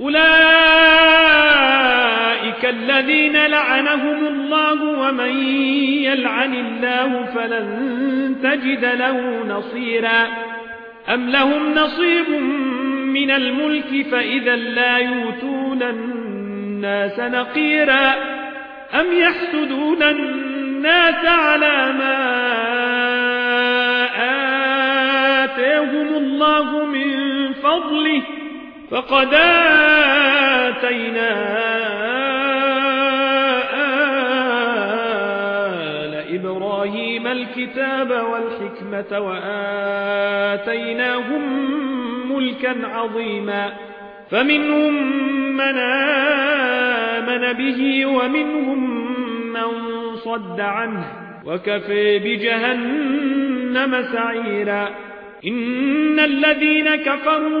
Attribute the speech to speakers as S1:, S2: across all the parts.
S1: أولئك الذين لعنهم الله ومن يلعن الله فلن تجد له نصيرا. أم لهم نصيب من الملك فإذا لا يوتون الناس نقيرا. أم يحسدون الناس على ما آتيهم الله من فضله فقد آتينا آل إبراهيم الكتاب والحكمة وآتيناهم ملكا عظيما فمنهم من آمن به ومنهم من صد عنه وكفي بجهنم سعيرا إن الذين كفروا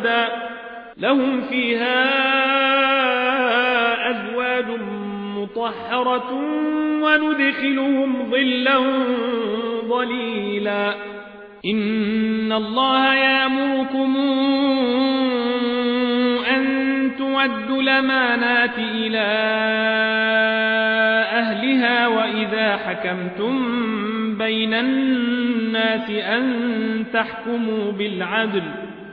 S1: أبدا. لهم فيها أزواج مطهرة وندخلهم ظلا ظليلا. إن الله يأمركم أن تودوا الأمانات إلى أهلها وإذا حكمتم بين الناس أن تحكموا بالعدل.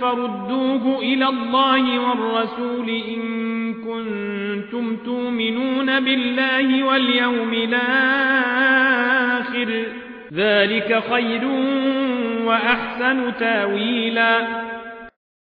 S1: فردوه إلى الله والرسول إن كنتم تؤمنون بالله واليوم الآخر. ذلك خير وأحسن تأويلا.